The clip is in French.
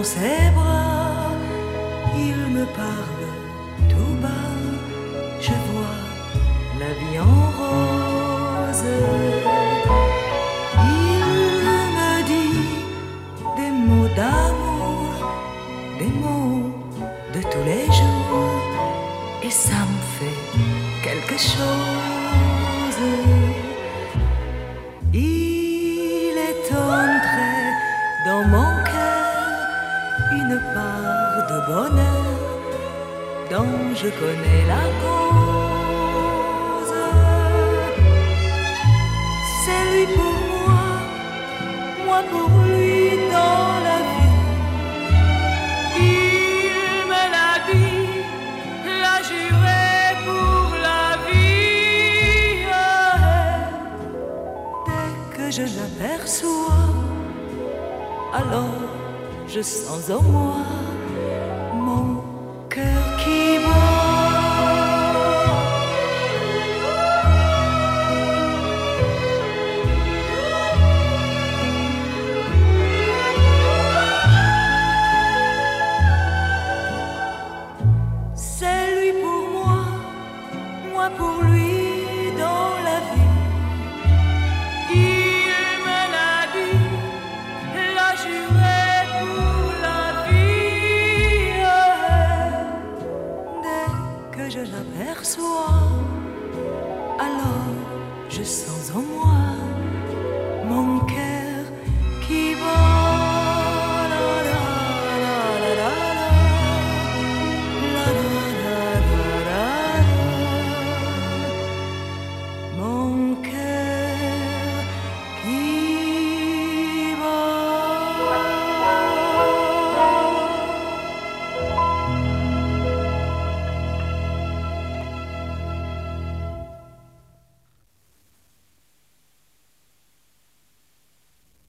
dans ses bras, il me parle tout bas, je vois la vie en rose. Il me dit des mots d'amour, des mots de tous les jours, et ça me fait quelque chose. Il est entré dans mon de bonheur dont je connais la cause. C'est lui pour moi, moi pour lui dans la vie. Il me l'a dit, l'a juré pour la vie. Dès que je l'aperçois, alors je sens en moi mon cœur qui bat. C'est lui pour moi, moi pour lui que je l'aperçois, alors je sens en moi